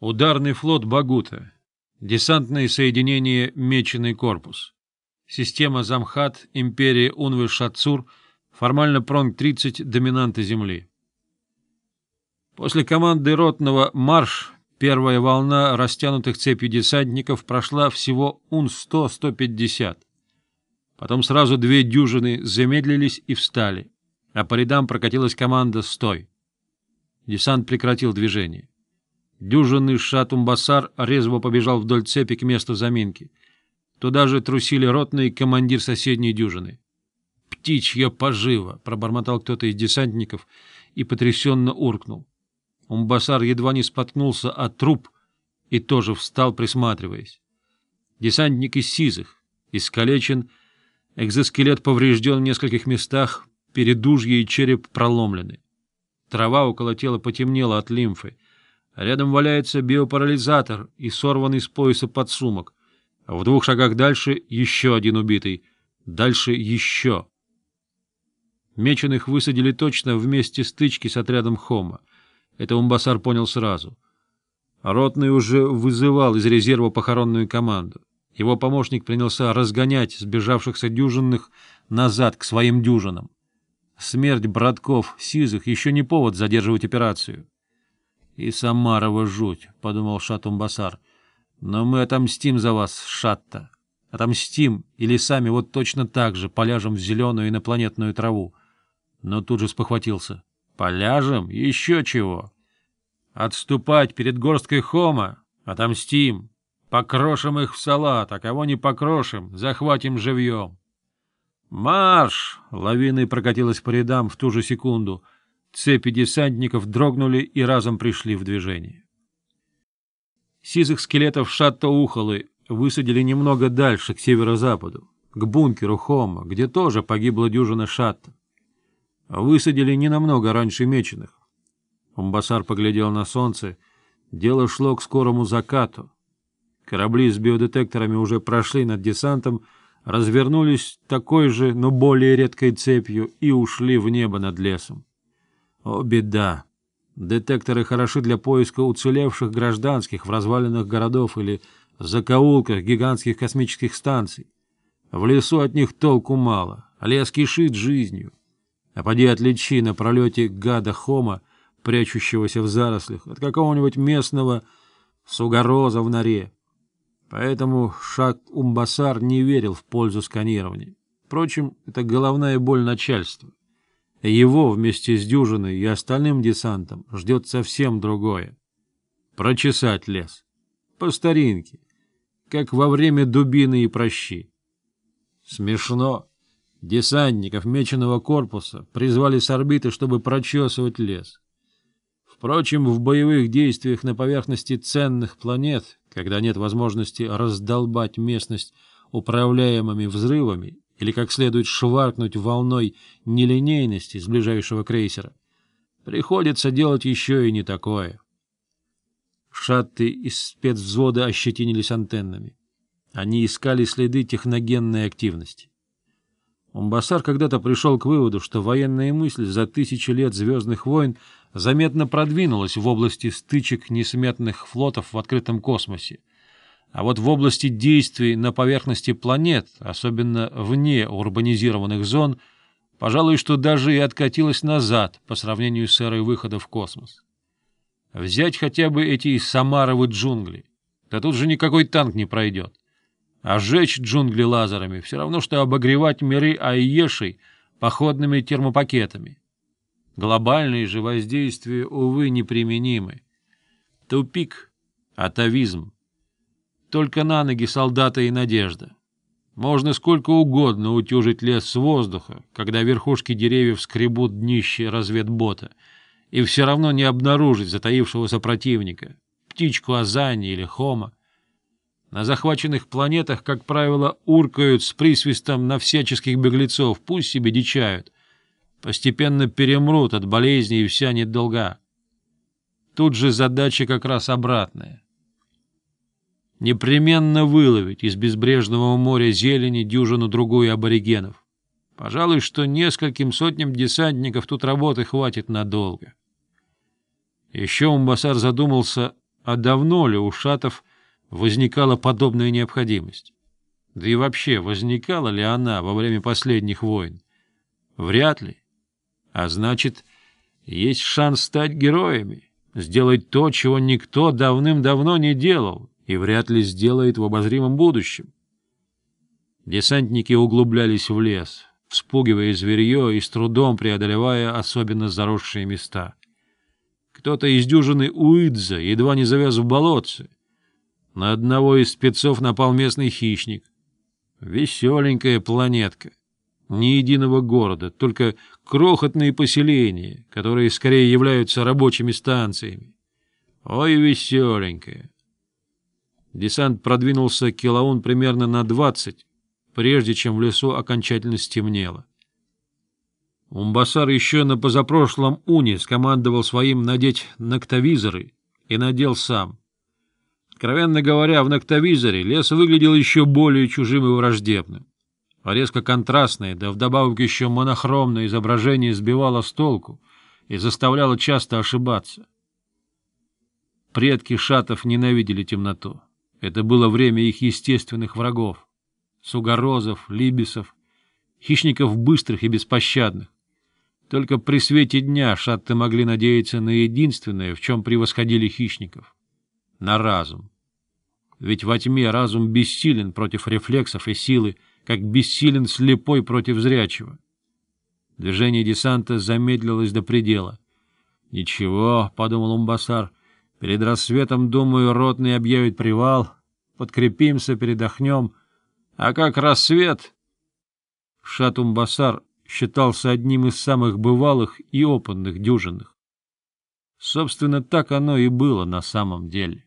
Ударный флот Багута. Десантные соединения «Меченый корпус». Система Замхат Империи Унвы-Шатцур, формально Пронг-30 доминанты Земли. После команды ротного «Марш» первая волна растянутых цепью десантников прошла всего ун-100-150. Потом сразу две дюжины замедлились и встали, а по рядам прокатилась команда «Стой». Десант прекратил движение. Дюжинный шатумбасар резво побежал вдоль цепи к месту заминки. Туда же трусили ротный командир соседней дюжины. «Птичья пожива!» — пробормотал кто-то из десантников и потрясенно уркнул. Умбасар едва не споткнулся от труп и тоже встал, присматриваясь. Десантник из сизых, искалечен, экзоскелет поврежден в нескольких местах, передужье и череп проломлены. Трава около тела потемнела от лимфы. Рядом валяется биопарализатор и сорванный с пояса подсумок. В двух шагах дальше еще один убитый. Дальше еще. Меченых высадили точно в месте стычки с отрядом Хома. Это Умбасар понял сразу. Ротный уже вызывал из резерва похоронную команду. Его помощник принялся разгонять сбежавшихся дюжинных назад к своим дюжинам. Смерть братков, сизых, еще не повод задерживать операцию и Самарова жуть, — подумал Шатумбасар. Но мы отомстим за вас, Шатта. Отомстим, или сами вот точно так же поляжем в зеленую инопланетную траву. Но тут же спохватился. — Поляжем? Еще чего! — Отступать перед горсткой хома? Отомстим! Покрошим их в салат, а кого не покрошим, захватим живьем. — Марш! — лавиной прокатилась по рядам в ту же секунду — Цепи десантников дрогнули и разом пришли в движение. Сизых скелетов Шатто Ухолы высадили немного дальше, к северо-западу, к бункеру Хома, где тоже погибла дюжина Шатто. Высадили не намного раньше меченых. Умбасар поглядел на солнце. Дело шло к скорому закату. Корабли с биодетекторами уже прошли над десантом, развернулись такой же, но более редкой цепью и ушли в небо над лесом. О, беда! Детекторы хороши для поиска уцелевших гражданских в развалинах городов или закоулках гигантских космических станций. В лесу от них толку мало, лес кишит жизнью. А поди отличи на пролете гада Хома, прячущегося в зарослях, от какого-нибудь местного сугороза в норе. Поэтому Шак Умбасар не верил в пользу сканирования. Впрочем, это головная боль начальства. Его вместе с дюжиной и остальным десантом ждет совсем другое. Прочесать лес. По старинке. Как во время дубины и прощи. Смешно. Десантников меченого корпуса призвали с орбиты, чтобы прочесывать лес. Впрочем, в боевых действиях на поверхности ценных планет, когда нет возможности раздолбать местность управляемыми взрывами, или как следует шваркнуть волной нелинейности с ближайшего крейсера. Приходится делать еще и не такое. Шатты из спецвзвода ощетинились антеннами. Они искали следы техногенной активности. Умбасар когда-то пришел к выводу, что военная мысль за тысячи лет «Звездных войн» заметно продвинулась в области стычек несметных флотов в открытом космосе — а вот в области действий на поверхности планет, особенно вне урбанизированных зон, пожалуй, что даже и откатилось назад по сравнению с эрой выхода в космос. Взять хотя бы эти Самаровы джунгли. Да тут же никакой танк не пройдет. А сжечь джунгли лазерами — все равно, что обогревать миры Айешей походными термопакетами. Глобальные же воздействия, увы, неприменимы. Тупик, атовизм. Только на ноги солдата и надежда. Можно сколько угодно утюжить лес с воздуха, когда верхушки деревьев скребут днище разведбота, и все равно не обнаружить затаившегося противника, птичку Азани или Хома. На захваченных планетах, как правило, уркают с присвистом на всяческих беглецов, пусть себе дичают. Постепенно перемрут от болезней и вся недолга. Тут же задача как раз обратная непременно выловить из безбрежного моря зелени дюжину-другую аборигенов. Пожалуй, что нескольким сотням десантников тут работы хватит надолго. Еще Умбасар задумался, а давно ли у шатов возникала подобная необходимость? Да и вообще, возникала ли она во время последних войн? Вряд ли. А значит, есть шанс стать героями, сделать то, чего никто давным-давно не делал, и вряд ли сделает в обозримом будущем. Десантники углублялись в лес, вспугивая зверье и с трудом преодолевая особенно заросшие места. Кто-то из дюжины Уидза едва не завяз в болотце. На одного из спецов напал местный хищник. Веселенькая планетка. Ни единого города, только крохотные поселения, которые скорее являются рабочими станциями. Ой, веселенькая! Десант продвинулся килоун примерно на двадцать, прежде чем в лесу окончательно стемнело. Умбасар еще на позапрошлом уне скомандовал своим надеть ноктовизоры и надел сам. Откровенно говоря, в ноктовизоре лес выглядел еще более чужим и враждебным. А резко контрастное, да вдобавок еще монохромное изображение сбивало с толку и заставляло часто ошибаться. Предки шатов ненавидели темноту. Это было время их естественных врагов — сугорозов, либисов, хищников быстрых и беспощадных. Только при свете дня шатты могли надеяться на единственное, в чем превосходили хищников — на разум. Ведь во тьме разум бессилен против рефлексов и силы, как бессилен слепой против зрячего. Движение десанта замедлилось до предела. — Ничего, — подумал Умбасар, — перед рассветом, думаю, ротные объявят привал, подкрепимся, передохнем. А как рассвет? Шатумбасар считался одним из самых бывалых и опытных дюжинных. Собственно, так оно и было на самом деле.